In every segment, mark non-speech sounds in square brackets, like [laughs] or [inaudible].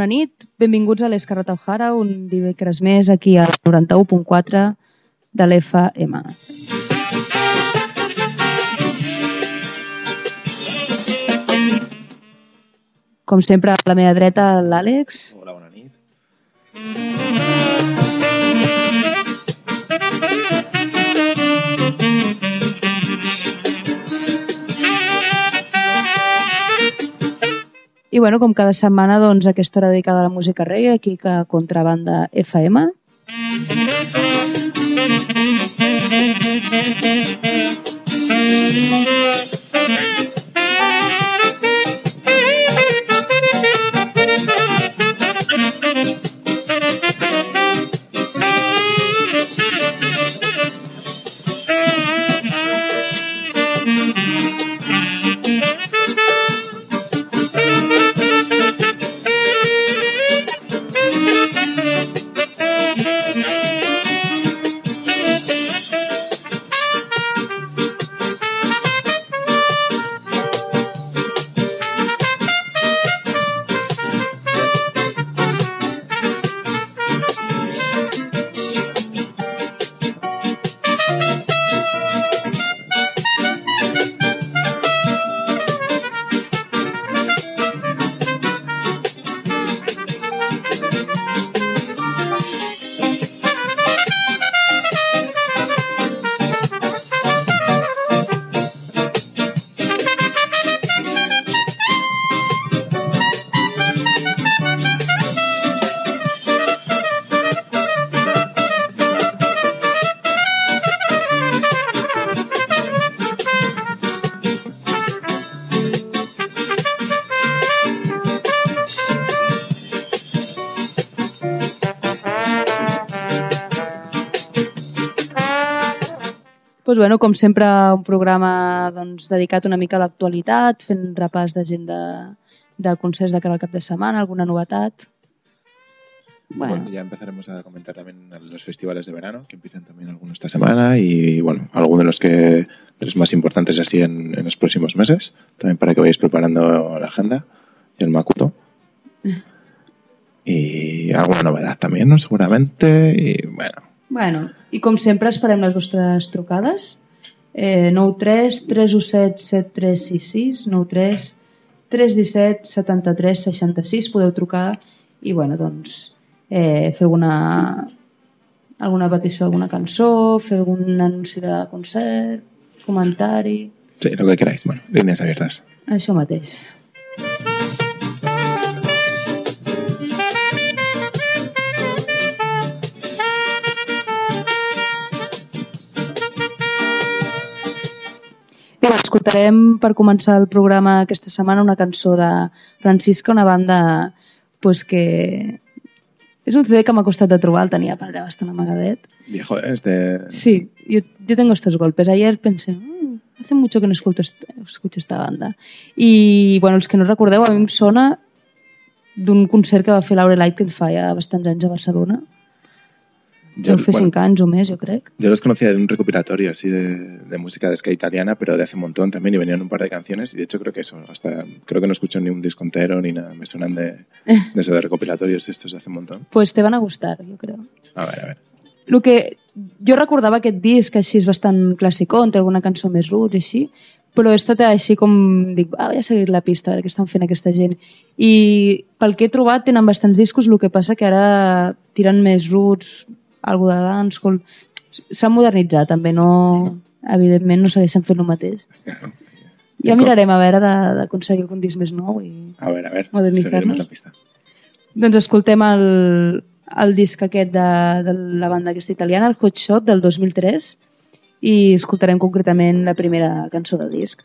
bona nit. Benvinguts a l'Escarrat O'Hara, un dimecres més aquí al 91.4 de l'FM. Com sempre, a la meva dreta, l'Àlex. Hola, bona nit. I bueno, com cada setmana, doncs, aquesta hora dedicada a la música reggae, aquí a Contrabanda FM. pues bueno, com sempre, un programa doncs, dedicat una mica a l'actualitat, fent repàs de gent de, de concerts de cara al cap de setmana, alguna novetat. Bueno. Bueno, ya empezaremos a comentar también los festivales de verano, que empiezan también algunos esta semana, y bueno, algunos de los que los más importantes así en, en los próximos meses, también para que vayáis preparando la agenda y el Makuto. [laughs] Y alguna novedad también, ¿no? Seguramente, y bueno, bueno, i com sempre esperem les vostres trucades. Eh, 93 317 7366 93 317 73 66 podeu trucar i bueno, doncs eh, fer alguna alguna petició, alguna cançó, fer algun anunci de concert, comentari, sí, lo que queráis. Bueno, líneas abiertas. això mateix. Escoltarem per començar el programa aquesta setmana una cançó de Francisca, una banda pues, que és un CD que m'ha costat de trobar, el tenia per allà bastant amagadet. Viejo, es de... Sí, yo, yo tengo estos golpes. Ayer pensé, "Mm, hace mucho que no escucho, escucho esta banda. I, bueno, els que no recordeu, a mi em sona d'un concert que va fer Laura Lighten fa ja bastants anys a Barcelona. Yo, fer bueno, anys o més, jo crec. yo los conocía de un recopilatorio así de, de música de ska italiana, pero de hace un montón también, y venían un par de canciones, y de hecho creo que eso, hasta creo que no escucho ni un disco entero ni nada, me suenan de, [laughs] de eso de recopilatorios estos de hace un montón. Pues te van a gustar, jo crec. A ver, a ver. El que jo recordava aquest disc així és bastant classicó, té alguna cançó més roots i així, però he estat així com, dic, va, vaig a seguir la pista, a veure què estan fent aquesta gent. I pel que he trobat tenen bastants discos, el que passa que ara tiren més roots, algo de dancehall... S'han modernitzat també, no... Evidentment no segueixen fent el mateix. Ja mirarem a veure d'aconseguir algun disc més nou i A ver, a ver. Modernizarnos. Seguiremos la pista. Doncs escoltem el, el disc aquest de, de la banda aquesta italiana, el Hot Shot del 2003, i escoltarem concretament la primera cançó del disc.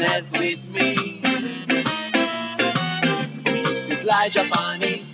that's with me. This is Elijah Bonnie.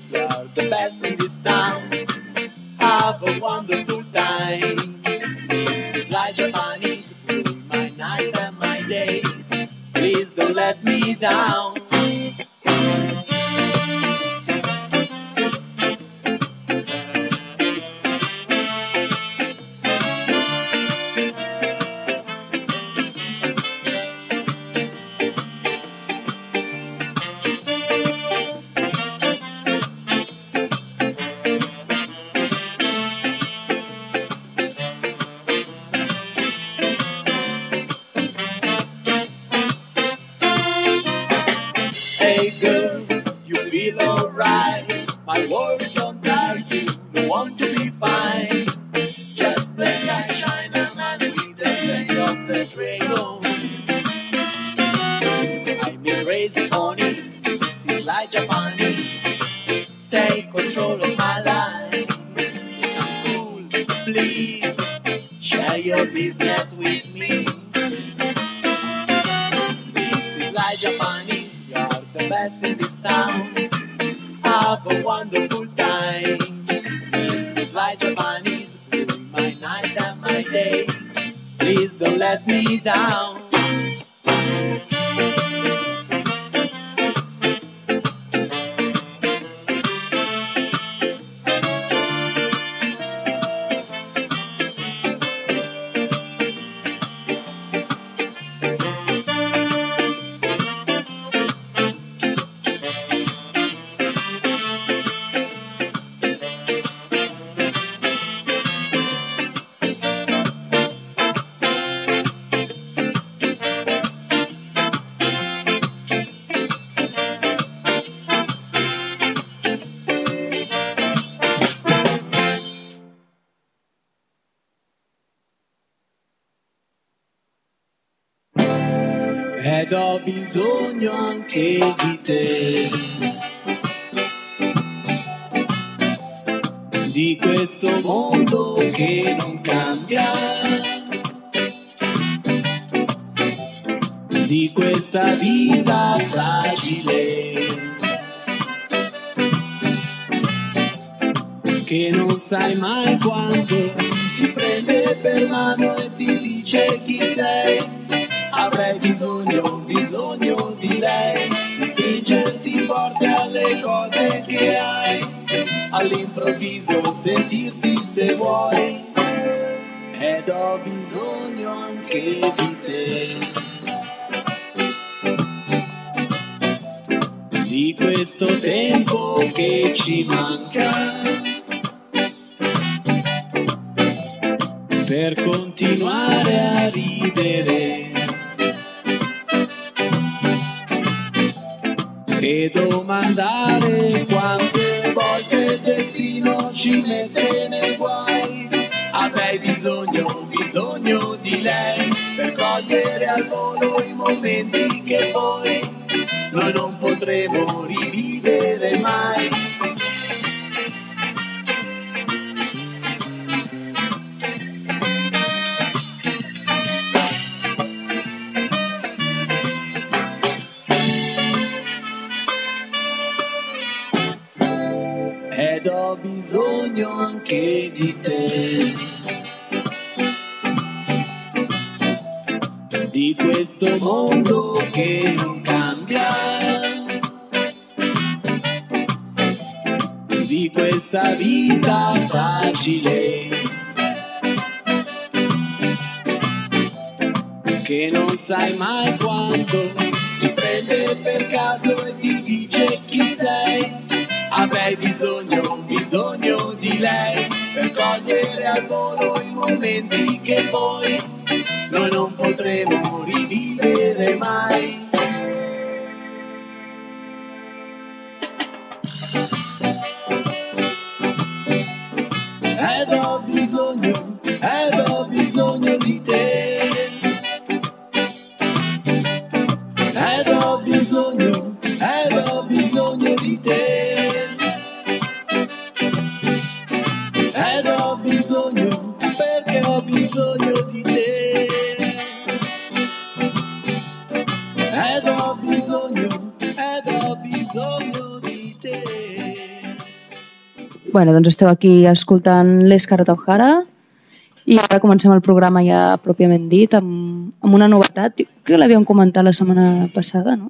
di questo tempo che ci manca per continuare a ridere. E domandare quante volte il destino ci mette nei guai. Avrei bisogno, bisogno di lei per cogliere al volo i momenti che poi noi non potremo morire Bueno, doncs esteu aquí escoltant l'Escarret O'Hara i ara comencem el programa ja pròpiament dit amb, amb una novetat. Jo crec que l'havíem comentat la setmana passada, no?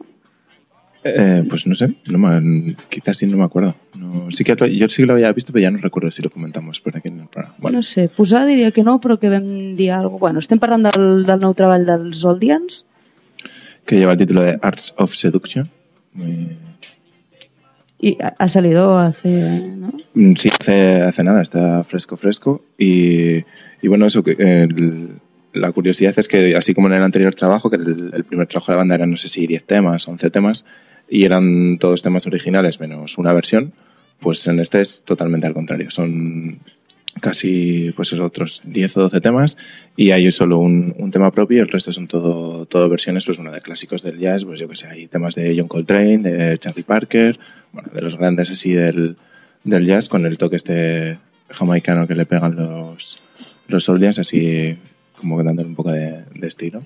Eh, pues no sé, no me, quizás sí no me acuerdo. No, sí que, yo sí que lo había visto, pero ya no recuerdo si lo comentamos por aquí en el programa. Bueno, No sé, posar diria que no, però que vam dir alguna. Bueno, estem parlant del, del nou treball dels Oldians. que lleva el título de Arts of Seduction. Eh, Y ha salido hace, ¿no? Mm, Sí, hace, hace nada, está fresco, fresco. Y, y bueno, eso, el- la curiosidad es que, así como en el anterior trabajo, que el, el primer trabajo de la banda eran, no sé si 10 temas, 11 temas, y eran todos temas originales menos una versión, pues en este es totalmente al contrario. Son casi pues esos otros 10 o 12 temas y hay solo un, un tema propio el resto son todo, todo versiones pues bueno de clásicos del jazz pues yo que sé hay temas de John Coltrane de Charlie Parker bueno de los grandes así del, del jazz con el toque este jamaicano que le pegan los los Soul así como que dándole un poco de, de estilo.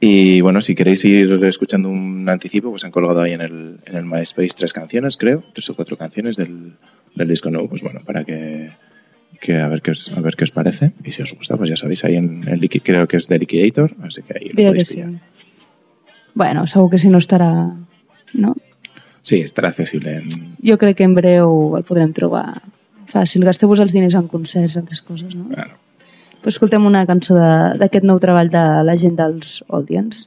Y bueno si queréis ir escuchando un anticipo pues han colgado ahí en el, en el MySpace tres canciones creo tres o cuatro canciones del, del disco nuevo pues bueno para que que a ver qué os, a ver qué os parece y si os gusta pues ya sabéis ahí en el creo que es de Liquidator así que ahí lo que sí. Bueno, segur que si no estarà... No? sí estará accesible en, Jo crec que en breu el podrem trobar fàcil. Gasteu-vos els diners en concerts, altres coses, no? claro. Però escoltem una cançó de- d'aquest nou treball de la gent dels Oldians.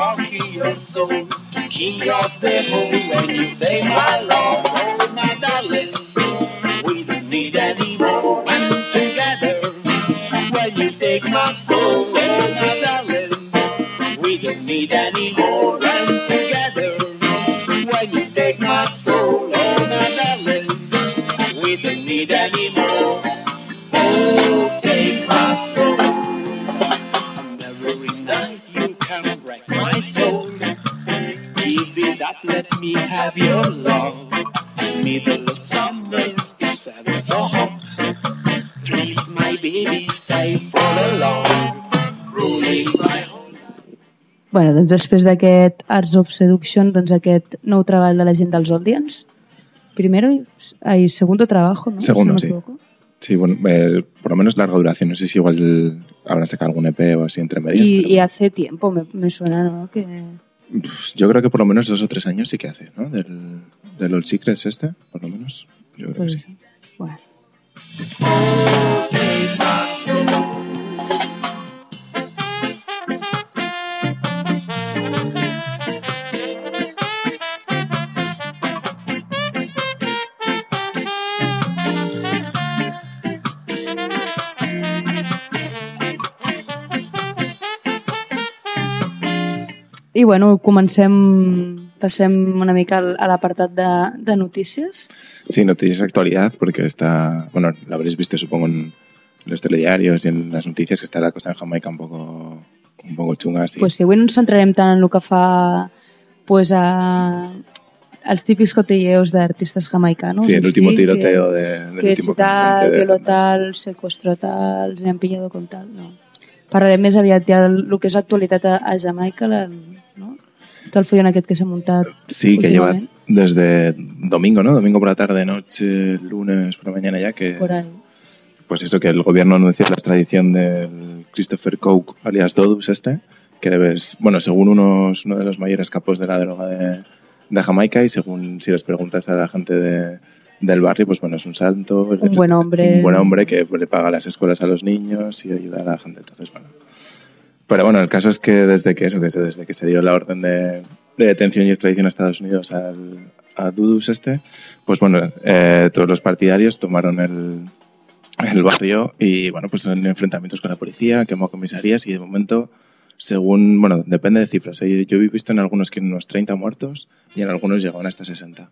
Music is rocking your soul. King of the whole when you say my love. Oh, my darling, have your love. Middle of summer, it's ever so hot. Please, my baby, stay for a long. Bueno, doncs després d'aquest Arts of Seduction, doncs aquest nou treball de la gent dels Oldians. Primero y, ay, segundo trabajo, ¿no? Segundo, Si sí. no equivoco. Sí, bueno, eh, por lo menos larga duración. No sé si igual habrán sacado algún EP o así entre medias. Y, pero, y hace tiempo, me, me suena, ¿no? Que... pues, yo creo que por lo menos dos o tres años sí que hace, ¿no? Del, del Old Secrets este, por lo menos. Yo creo Pues, que sí. bueno. I bueno, comencem, passem una mica al- a l'apartat de, de notícies. Sí, noticias de actualidad, porque está, bueno, lo habréis visto supongo en los telediarios y en las noticias que está la cosa en Jamaica un poco, un poco chunga. Así. Pues sí, avui no ens centrarem tant en el que fa pues, a, els típics cotilleos d'artistes jamaicanos. sí, el último sí, tiroteo de, del Que, que último si tal, de violó Fernando. tal, secuestró tal, han pillado con tal, no. Parlarem més aviat ja del que és l'actualitat a, a Jamaica, la? Tot el follon aquest que s'ha muntat Sí, que lleva desde domingo, ¿no? Domingo por la tarde, noche, lunes por la mañana ya, que por ahí. pues eso, que el gobierno anunció la extradición del Christopher Coke, alias Dodus este, que debes, bueno, según unos, uno de los mayores capos de la droga de, de Jamaica y según si les preguntas a la gente de, del barrio, pues bueno, es un santo. Un buen hombre. Un buen hombre que le paga las escuelas a los niños y ayuda a la gente. Entonces, bueno. Pero bueno, el caso es que desde que eso, que se, desde que se dio la orden de, de detención y extradición a Estados Unidos al, a Dudus este, pues bueno, eh, todos los partidarios tomaron el, el barrio y bueno, pues en enfrentamientos con la policía, quemó comisarías y de momento, según, bueno, depende de cifras. ¿eh? Yo he visto en algunos que unos 30 muertos y en algunos llegaron hasta 60.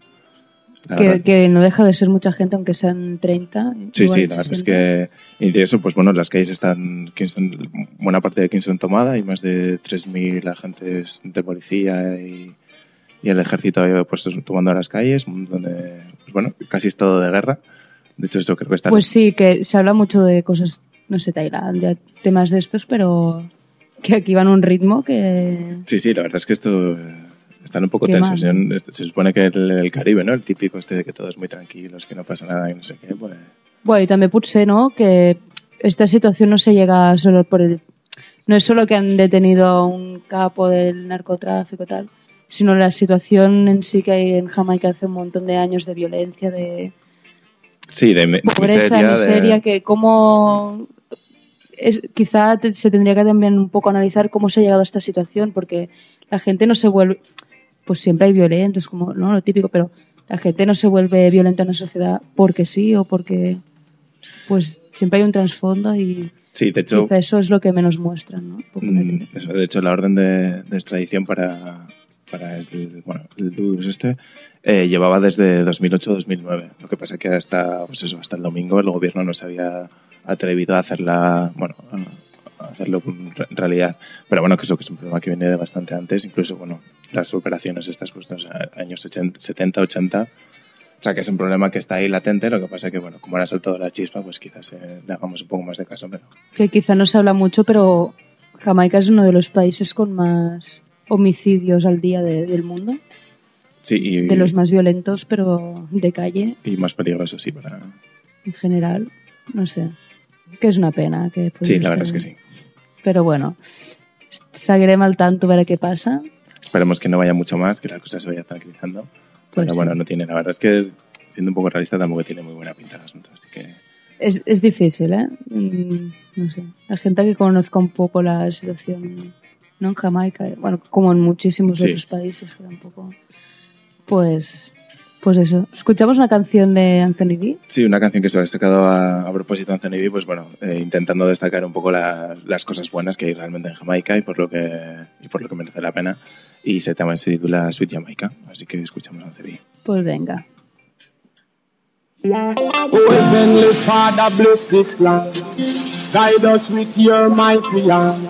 Que, que no deja de ser mucha gente, aunque sean 30. Sí, igual sí, la verdad es 60. que y de eso, pues bueno, las calles están, Kingston, buena parte de Kingston tomada, hay más de 3.000 agentes de policía y, y el ejército pues tomando las calles, donde, pues bueno, casi es todo de guerra. De hecho, eso creo que está... Pues sí, que se habla mucho de cosas, no sé, Tailandia, temas de estos, pero que aquí van a un ritmo que... Sí, sí, la verdad es que esto están un poco Qué tensos. mal. Se, supone que el, el Caribe, ¿no? El típico este de que todos muy tranquilos, que no pasa nada y no sé qué, pues... Bueno, y también potser, ¿no? Que esta situación no se llega solo por el... No es solo que han detenido a un capo del narcotráfico tal, sino la situación en sí que hay en Jamaica hace un montón de años de violencia, de Sí, de, pobreza, miseria, miseria, de... que cómo... Es, quizá te- se tendría que también un poco analizar cómo se ha llegado a esta situación, porque la gente no se vuelve... Pues siempre hay violentos, como ¿no? lo típico, pero la gente no se vuelve violenta en la sociedad porque sí o porque... Pues siempre hay un trasfondo y Sí, de hecho, quizá eso es lo que menos muestran, ¿no? Un poco Mm, eso, de hecho, la orden de, de extradición para, para el, bueno, el Dudus este, eh, llevaba desde 2008-2009. Lo que pasa que hasta, pues eso, hasta el domingo el gobierno no se había atrevido a hacerla, bueno, hacerlo en realidad. Pero bueno, que eso que es un problema que viene de bastante antes, incluso, bueno, las operaciones estas pues, no sé, años 80, 70, 80. O sea, que es un problema que está ahí latente, lo que pasa que, bueno, como ahora ha saltado la chispa, pues quizás eh, le hagamos un poco más de caso, pero... Que quizá no se habla mucho, pero Jamaica es uno de los países con más homicidios al día de- del mundo. Sí, y, De los más violentos, pero de calle y más peligroso, sí, para... en general. No sé. Que és una pena. Que Sí, la verdad es que sí. Però bueno, seguirem al tanto a veure què passa. Esperemos que no vaya mucho más, que la cosa se vaya tranquilizando. Pues Pero sí. bueno, no tiene, la verdad es que, siendo un poco realista, tampoco tiene muy buena pinta el asunto. Así que, Es, es difícil, ¿eh? Mm, No sé. La gente que conozca un poco la situación, no en Jamaica, bueno, como en muchísimos Sí. otros países que tampoco. Pues, pues eso. Escuchamos una canción de Anthony B. sí, una canción que se ha sacado a, a propósito de Anthony B, pues bueno, eh, intentando destacar un poco la- las cosas buenas que hay realmente en Jamaica y por lo que, y por lo que merece la pena. Y se, tema, se titula Sweet Jamaica, así que escuchamos a Anthony B. Pues venga. Oh, Heavenly Father, bless this land. Guide us with your mighty hand.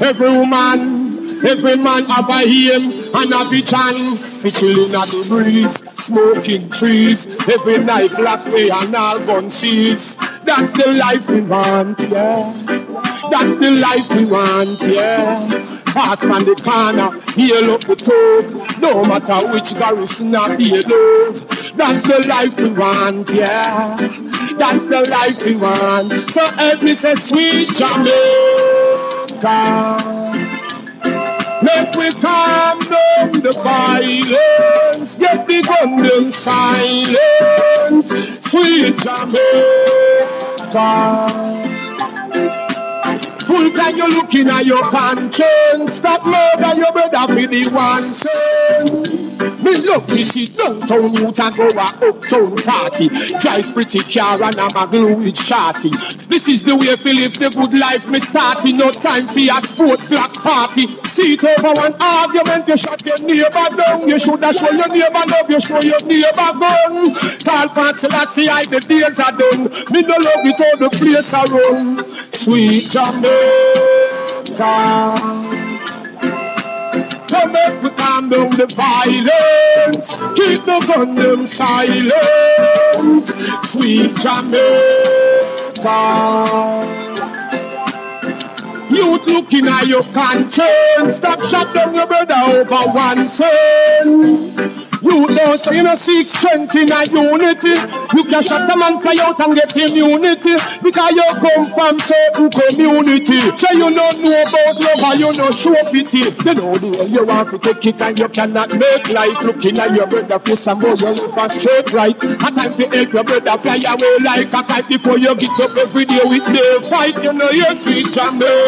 Every woman, every man have a hymn and a vision. We chilling at the breeze, smoking trees. Every night black way and all gun seas. That's the life we want, yeah. That's the life we want, yeah. Pass man the corner, heal up the top. No matter which garrison or be love. That's the life we want, yeah. That's the life we want. So help me say, sweet Jamaica. Make we calm down the violence, get the gun them silent. Sweet Jamaica. Full time you're looking at your conscience. Stop murder your brother for the one sin. Me love this is downtown youth and go a uptown party. Drive pretty car and I'm a glue with shorty. This is the way to live the good life me starting. No time for a sport black party. See it over one argument, you shut your neighbor down. You shoulda show your neighbor love, you show your neighbor gun. Tall past Selassie, I the days are done. Me no love it all the place around. Sweet Jamaica. Come calm the violence. Keep the silent. Sweet Jamaica. Youth looking at your conscience. Stop shut down your brother over one cent. You so you know, seek strength in a unity. You can shut a man fly out and get immunity because you come from certain community. So you don't know about love and you know show pity. You know the way you want to take it and you cannot make life. Looking at your brother face and boy, you live a straight right. A time to help your brother fly away like a kite before you get up every day with the fight. You know, you're sweet Jamaica.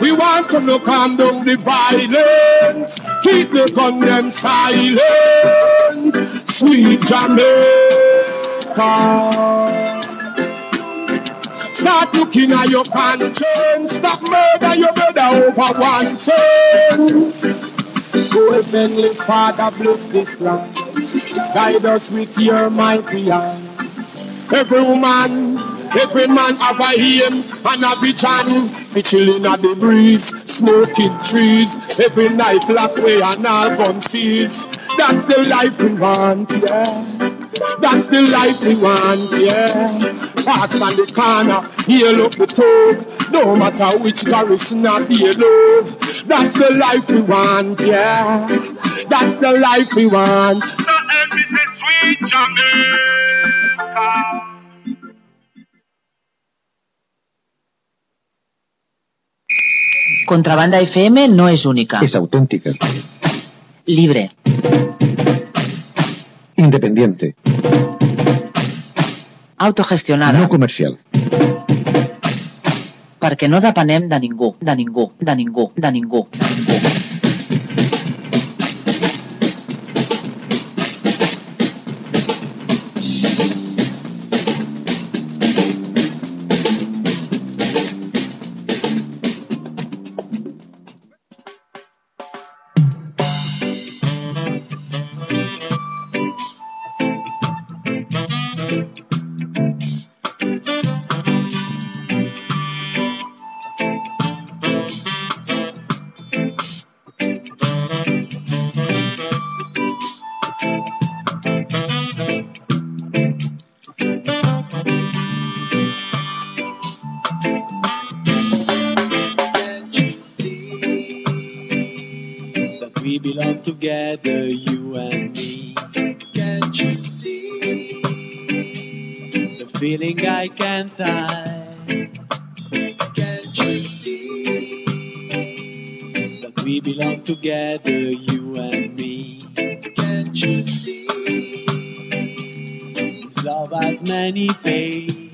We want to no calm down the violence. Keep the them silent. Sweet Jamaica. Start looking at your conscience. Stop murder your brother over one. So heavenly Father bless this land. Guide us with your mighty hand. Every woman, every man have a aim and a vision. We chilling at the breeze, smoking trees. Every night black way and all seas. That's the life we want, yeah. That's the life we want, yeah. Pass on the corner, heal up the top. No matter which garrison or be love. That's the life we want, yeah. That's the life we want. So me say sweet Jamaica. Contrabanda FM no es única. Es auténtica, Libre. independiente, Autogestionada. no comercial. Perquè no depenem de ningú, de ningú, de ningú, de ningú, de ningú. Together, you and me? Can't you see the feeling I can't hide? Can't you see that we belong together, you and me? Can't you see this love has many faces?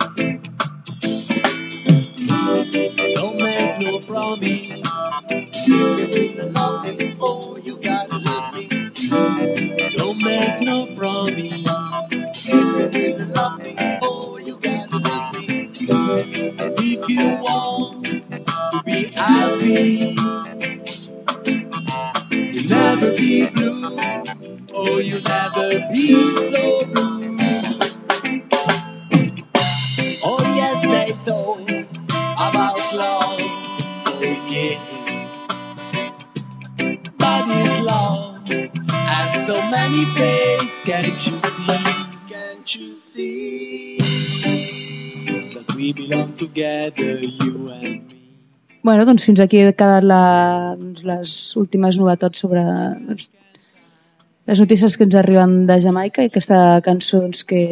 Bueno, doncs fins aquí ha quedat la, doncs, les últimes novetats sobre doncs, les notícies que ens arriben de Jamaica i aquesta cançó doncs, que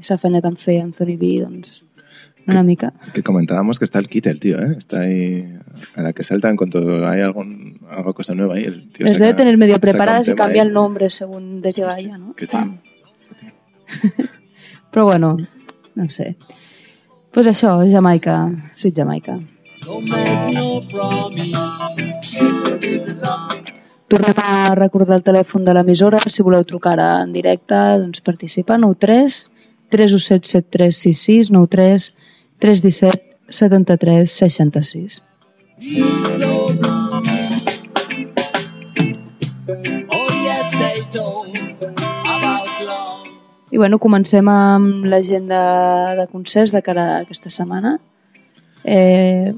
s'ha afanyat en fer Anthony B, doncs, una mica. Que comentábamos que está el kit, el tío, ¿eh? Está ahí a la que salta en cuanto hay algún, alguna cosa nueva ahí. El tío Les saca- debe tener medio preparadas y cambia ahí. el nombre según de que vaya, ¿no? Que tío. Però bueno, no sé. Pues això, Jamaica, Sweet Jamaica. Don't make no promise. Tornem a recordar el telèfon de l'emissora. Si voleu trucar ara en directe, doncs participa. 93 317 7366 93 317 73 66. be so blue. Oh, yes, they told about love. I bueno, comencem amb l'agenda de concerts de cara a aquesta setmana. Eh,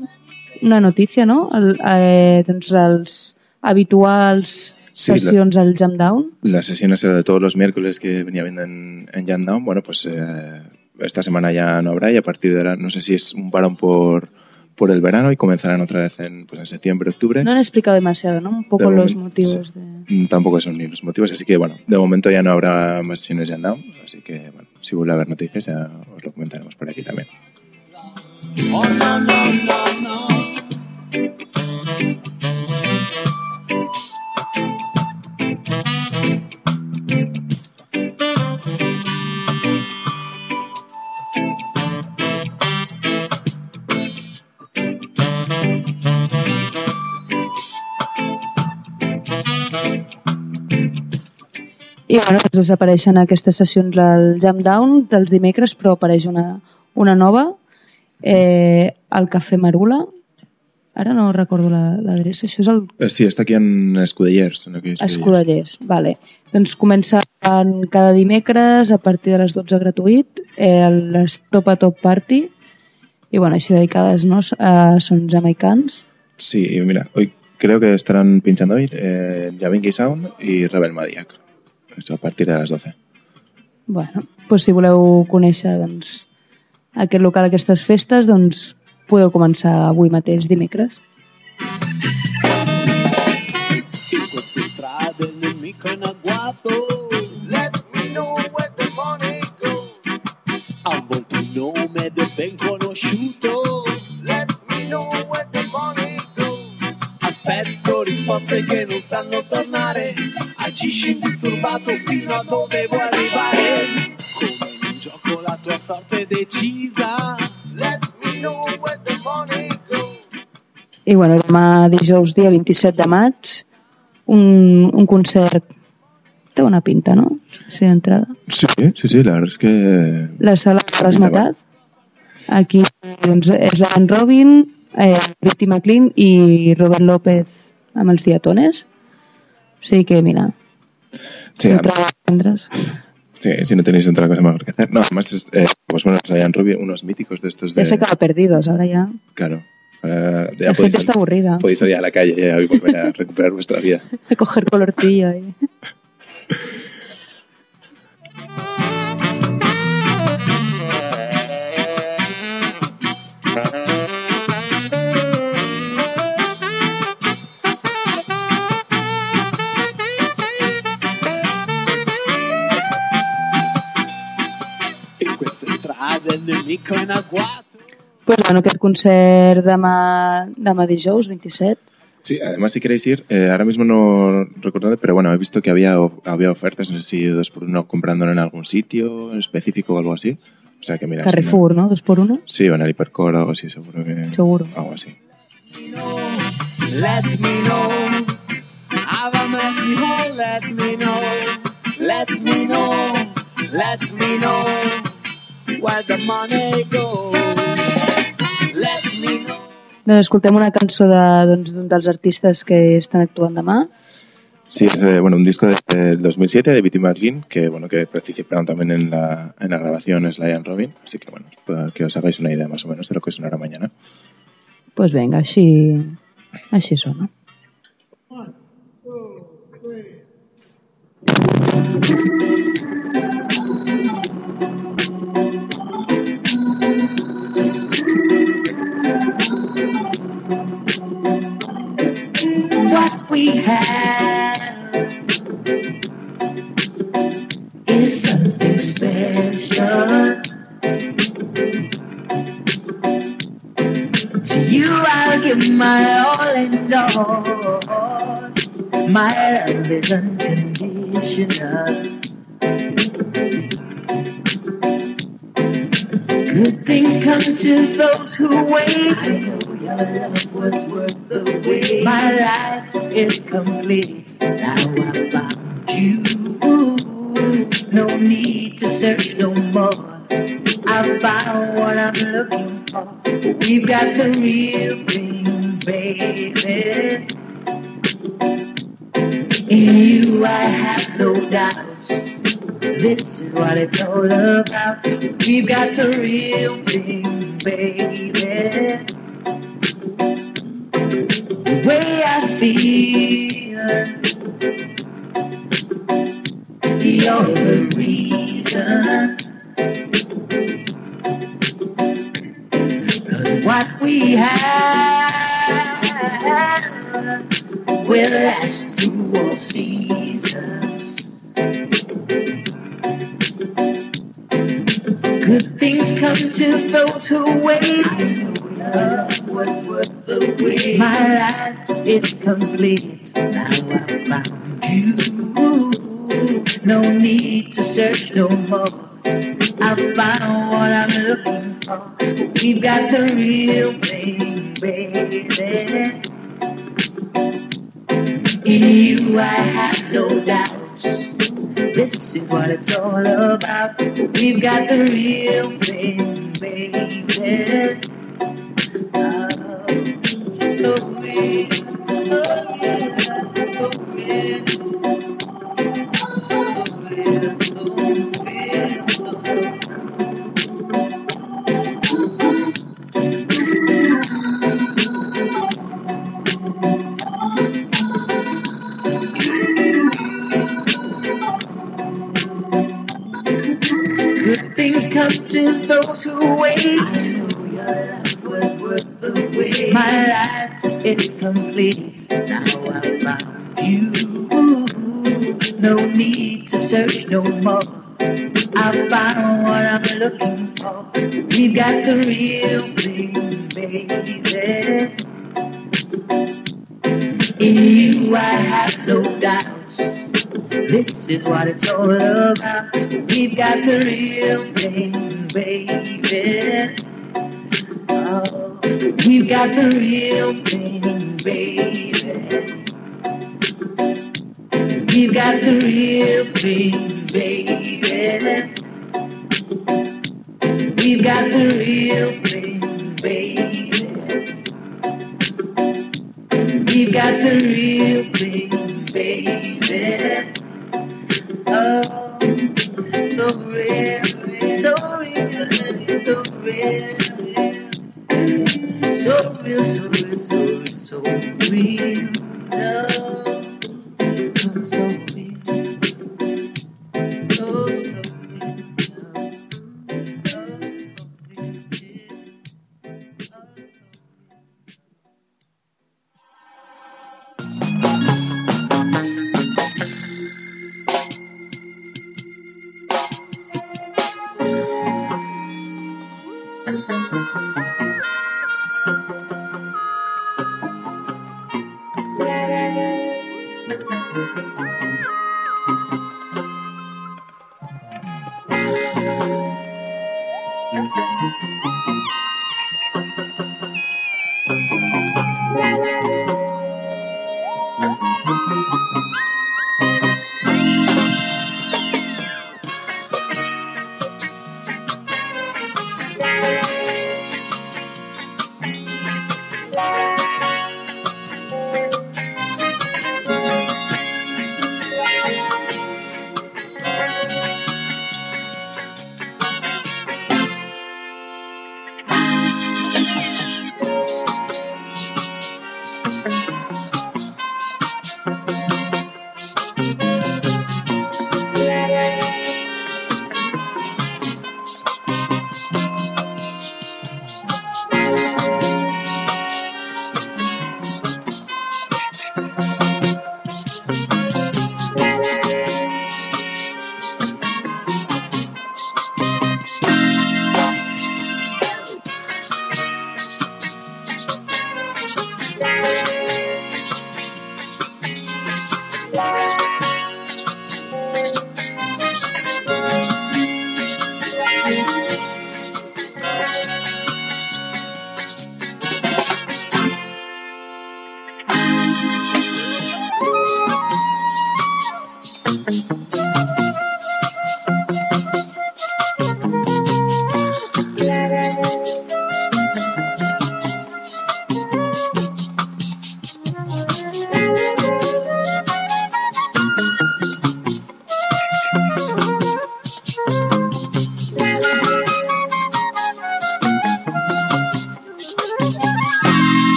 una notícia, no? El, eh, doncs els habituals Sí, sessions al Jam Down. Las sesiones era de todos los miércoles que venía viendo en, en Jam Down. Bueno, pues eh, esta semana ya no habrá y a partir de ahora no sé si es un parón por, por el verano y comenzarán otra vez en, pues en septiembre, octubre. No han explicado demasiado, ¿no? Un poco De los momento, motivos de... Mm, Tampoco son ni los motivos, así que bueno, de momento ya no habrá más sesiones Jam Down, así que bueno, si vuelve a haber noticias ya os lo comentaremos por aquí también. I bueno, desapareixen aquestes sessions al Jam Down dels dimecres, però apareix una, una nova eh, al Cafè Marula. Ara no recordo la- l'adreça, això és el Eh, Sí, está aquí en Escudellers. En lo que es Escudellers. Vale. Doncs comença cada dimecres a partir de les 12 gratuït eh, les Top a Top Party i bueno, així dedicades no? a, són jamaicans. Sí, mira, hoy creo que estarán pinchando hoy eh, Javinky Sound y Rebel Madiac. Eso a partir de las 12. Bueno, doncs si voleu conèixer doncs, aquest local, aquestes festes, doncs podeu començar avui mateix, dimecres. Risposte che non sanno tornare Agisci indisturbato fino a dove vuoi arrivare un gioco la tua sorte decisa Let me know where the money goes I bueno, demà dijous, dia 27 de maig, un, un concert té una pinta, no? Sí, d'entrada. Sí, sí, sí, la verdad es que... La sala de Rasmatat. Aquí doncs, és la Ann Robin, eh, Victy McLean i Robert López amb els diatones. O sigui que, mira, Sí, si no a- sí, si no tenéis otra cosa mejor que hacer. No, además, es, eh, pues bueno, hayan Ruby, unos míticos de estos de... Ya se acaba perdidos, ahora ya. Claro. Eh, ya La gente está aburrida. podéis salir a la calle ya y volver a recuperar vuestra vida. [laughs] A coger colorcillo ahí. [laughs] Pues bueno, aquest concert demà, demà dijous, 27. Sí, además si queréis ir, eh, ahora mismo no recuerdo, pero bueno, he visto que había, había ofertas, no sé si dos por uno comprándolo en algún sitio específico o algo así. O sea que mira. si no- Carrefour, ¿no? Dos por uno. Sí, o en el Hipercore o algo así, seguro que. Seguro. Algo así. Let me know. Have a mercy, oh, let me know. Let me know. Let me know where the money goes. Let me know. Doncs escoltem una cançó de- doncs, d'un dels artistes que estan actuant demà. Sí, es eh, bueno, un disco de- del 2007 de Bitty McLean, que bueno que participaron también en la, en la grabación Sly and Robin, así que bueno, para que os hagáis una idea más o menos de lo que sonará mañana. Pues venga, així, així sona. What Good things come to those who wait. Was worth the wait. My life is complete. Now I found you. No need to search no more. I found what I'm looking for. We've got the real thing, baby. In you, I have no what it's all about. We've got the real thing, baby. Now I found you. No need to search no more. I found what I'm looking for. We've got the real thing, baby. In you, I have no doubts. This is what it's all about. We've got the real thing, baby. We've got the real thing, baby. We've got the real thing, baby. We've got the real thing, baby. We've got the real thing, baby. Oh, so real,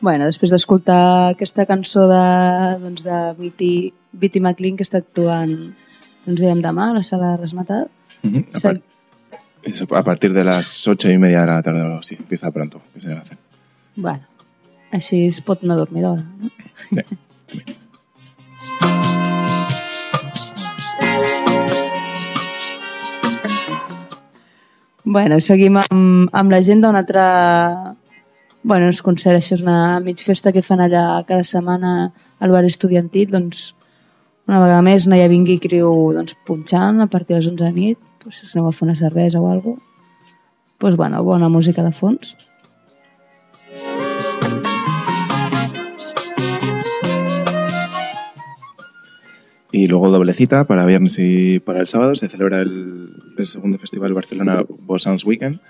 Bueno, després d'escoltar aquesta cançó de, doncs, de Bitty, Bitty McLean que està actuant doncs, diem, demà a la sala de Resmatat. Ujú. A, Seg- par- eso, a partir de las ocho y media de la tarde o así. Empieza pronto, que se le hace. Bueno, així es pot anar a dormir d'hora. No? Sí. [laughs] Bueno, seguim amb, amb l'agenda una altra... Bueno, els concerts, això és una mig festa que fan allà cada setmana al bar estudiantil, doncs una vegada més no hi ha vingui criu doncs, punxant a partir de les 11 de nit, doncs, si aneu a fer una cervesa o alguna cosa. Doncs, bueno, bona música de fons. Y luego doble cita para viernes y para el sábado se celebra el, el segundo festival Barcelona Boss Sounds Weekend.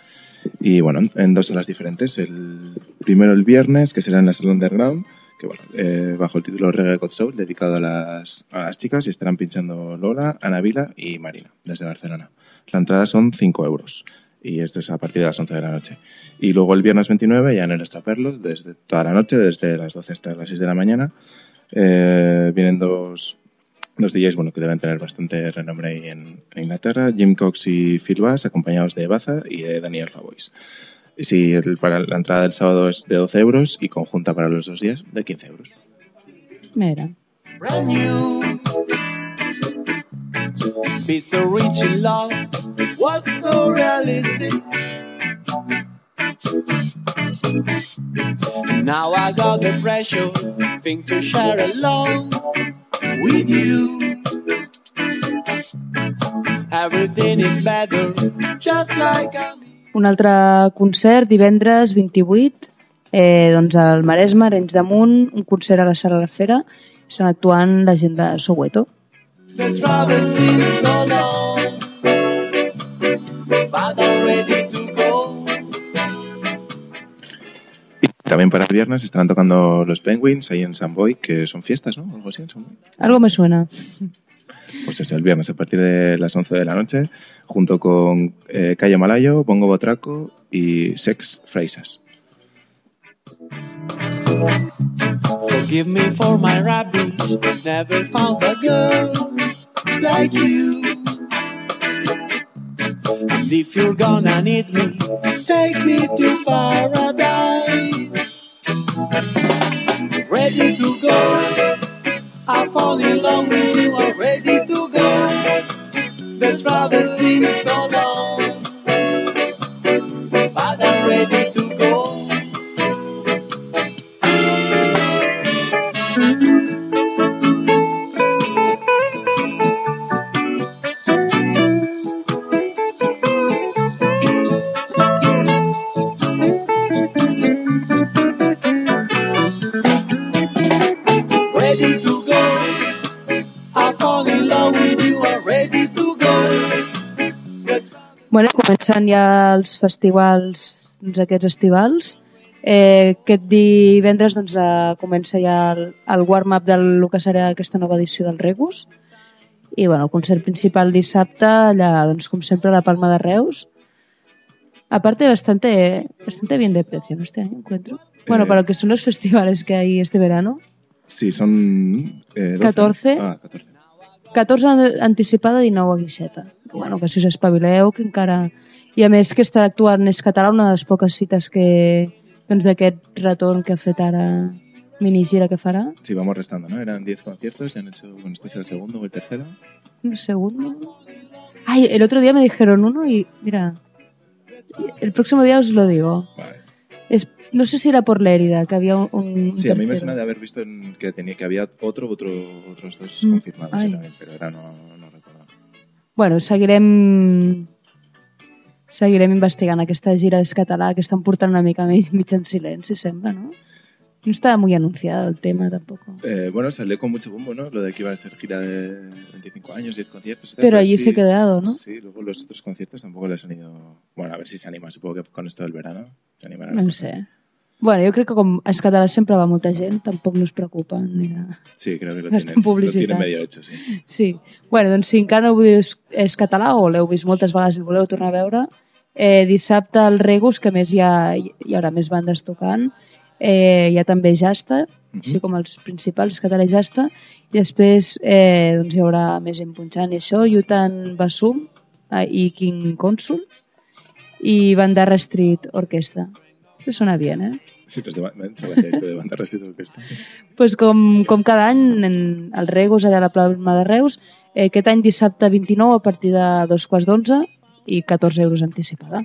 Y bueno, en dos salas diferentes. El primero el viernes, que será en la sala underground, que bueno, eh, bajo el título Reggae God Soul, dedicado a las, a las chicas, y estarán pinchando Lola, Ana Vila y Marina, desde Barcelona. La entrada son 5 euros. Y esto es a partir de las 11 de la noche. Y luego el viernes 29, ya en el Extraperlo, desde toda la noche, desde las 12 hasta las 6 de la mañana, eh, vienen dos, dos DJs bueno, que deben tener bastante renombre ahí en, en Inglaterra, Jim Cox y Phil Bass, acompañados de Baza y de Daniel Favois. Y si el- para la entrada del sábado es de 12 euros y conjunta para los dos días de 15 euros. Mira. brand new. Be so rich in love, what's so realistic? Now I got the precious thing to share alone with you. Everything is better, just like I'm. Un altre concert divendres 28 eh, doncs al Maresme, Arenys de Munt, un concert a la Sala La Fera, estan actuant la gent de Soweto. The travel seems so long, but I'm también para el viernes estarán tocando los Penguins ahí en San Boy, que son fiestas, ¿no? Algo así en San Boy. Algo me suena. Pues eso, el viernes a partir de las 11 de la noche, junto con eh, Calle Malayo, Bongo Botraco y Sex Freisas. Forgive me for my rubbish. Never found a girl like you. And if you're gonna need me, take me to paradise. Ready to go. I fall in love with you. I'm ready to go. The travel seems so long, Començant ja els festivals, doncs, aquests estivals, eh, aquest divendres doncs, eh, comença ja el, el warm-up del que serà aquesta nova edició del Regus. I bueno, el concert principal dissabte, allà, doncs, com sempre, a la Palma de Reus. Aparte, bastante, bastante bien de precio, ¿no? Este año encuentro. Bueno, Eh. para lo que son los festivales que hay este verano. Sí, son... eh, 12. 14. Ah, 14. 14 an- anticipada, 19 a guixeta. Bueno, que si us espavileu, que encara... I a més que està actuant és català, una de les poques cites que doncs d'aquest retorn que ha fet ara minigira que farà. Sí, vamos restando, ¿no? Eran 10 conciertos, ya han hecho, bueno, este es el segundo o el tercero. Un segundo. Ay, el otro día me dijeron uno y mira, el próximo día os lo digo. Vale. No sé si era por Lérida, que había un, un Sí, a mí me tercero. suena de haber visto en- que, tenía, que había otro, otro, otros dos Mm, confirmados ay. también, pero ahora no, no recuerdo. Bueno, seguirem seguirem investigant aquesta gira és català que estan portant una mica mig, mig en silenci, sembla, no? No estaba muy anunciado el tema tampoco. Eh, bueno, salió con mucho bombo, ¿no? Lo de que iba a ser gira de 25 años, 10 conciertos. Pero allí sí- se ha quedado, ¿no? Sí, luego los otros conciertos tampoco les han ido... Bueno, a ver si se anima, supongo que con esto del verano se animarán. No sé. Bueno, jo crec que com és català sempre va molta gent, tampoc no es preocupen. Mira. Sí, creo que lo Gasten tienen, lo publicitat. tienen medio hecho, sí. Sí. Bueno, doncs si encara no vist és català o l'heu vist moltes vegades i voleu tornar a veure, eh, dissabte al Regus, que més hi, ha, hi haurà més bandes tocant, eh, hi ha també Jasta, Mhm. així com els principals, Català i Jasta, i després eh, doncs hi haurà més gent punxant i això, Yutan Basum eh, i King Consul i Bandara Street Orquestra. Que sona bien, eh? Sí, pues de, gracia esto de banda restito orquesta. pues com, com cada any, en el Regos, allà a la Palma de Reus, eh, aquest any dissabte 29 a partir de dos quarts d'onze i 14 euros anticipada.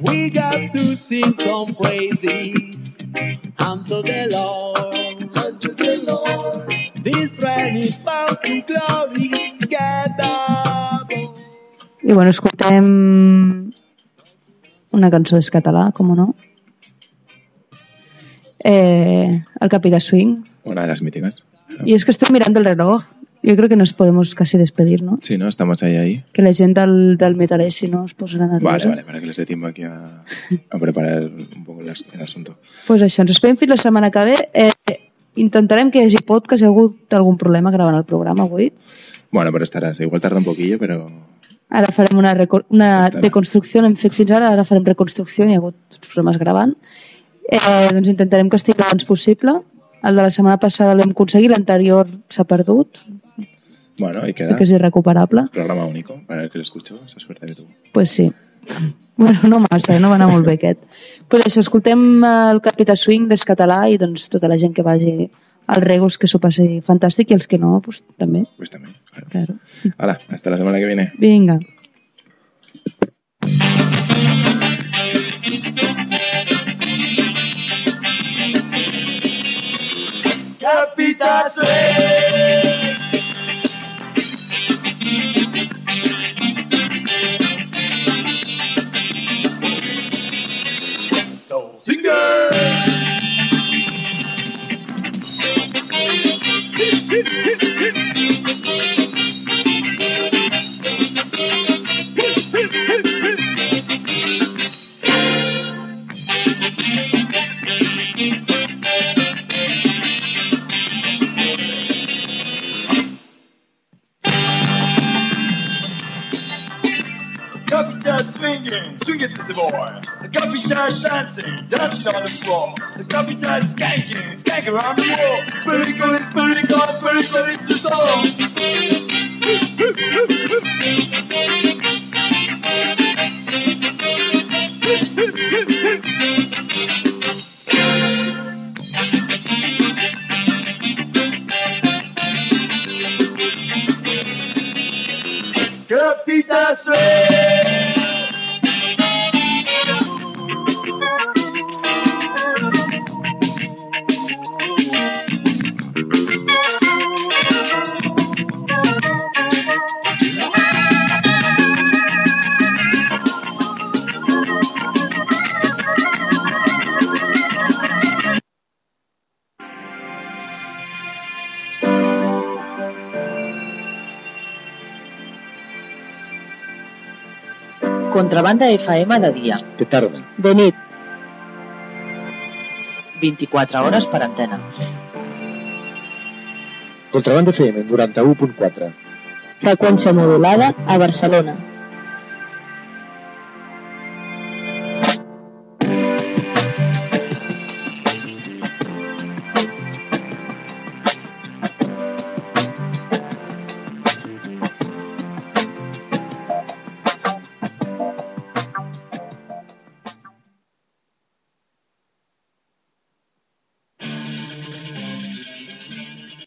We got to sing some praises unto the Lord. Unto the Lord. This rain is bound to glory. I bueno, escoltem una cançó és català, com no? Eh, el Capità Swing. Una de las míticas. Y es que estoy mirando el reloj. Yo creo que nos podemos casi despedir, ¿no? Sí, ¿no? Estamos ahí, ahí. Que la gent del, del metal si no es posarà nerviosa. Vale, vale, para que les dé tiempo aquí a, a preparar un poco el, el asunto. pues això, ens esperem fins la setmana que ve. Eh, intentarem que hi hagi podcast, hi ha hagut algun problema gravant el programa avui. Bueno, pero estarás. Igual tarda un poquillo, pero Ara farem una, una deconstrucció, l'hem fet fins ara, ara farem reconstrucció, hi ha hagut problemes gravant. Eh, doncs intentarem que estigui l'abans possible. El de la setmana passada l'hem aconseguit, l'anterior s'ha perdut, bueno, ahí queda. que és irrecuperable. Programa único para que lo escucho. Esa suerte que tuvo. pues sí. [laughs] Bueno, no massa, eh? no va anar molt bé aquest. Pues això, escoltem el Capità Swing des català i doncs tota la gent que vagi al Regos que s'ho passi fantàstic i els que no, pues, també. Pues también, claro. Claro. Hala, hasta la semana que viene. Vinga. Capitán swing it, this boy. The Capitan dancing, dancing on the floor. The Capitan skanking, skanking around the wall. Perico is Perico, Perico is the song. Contrabanda FM de dia. De tarda. De nit. 24 hores per antena. Contrabanda FM 91.4. Freqüència modulada a Barcelona.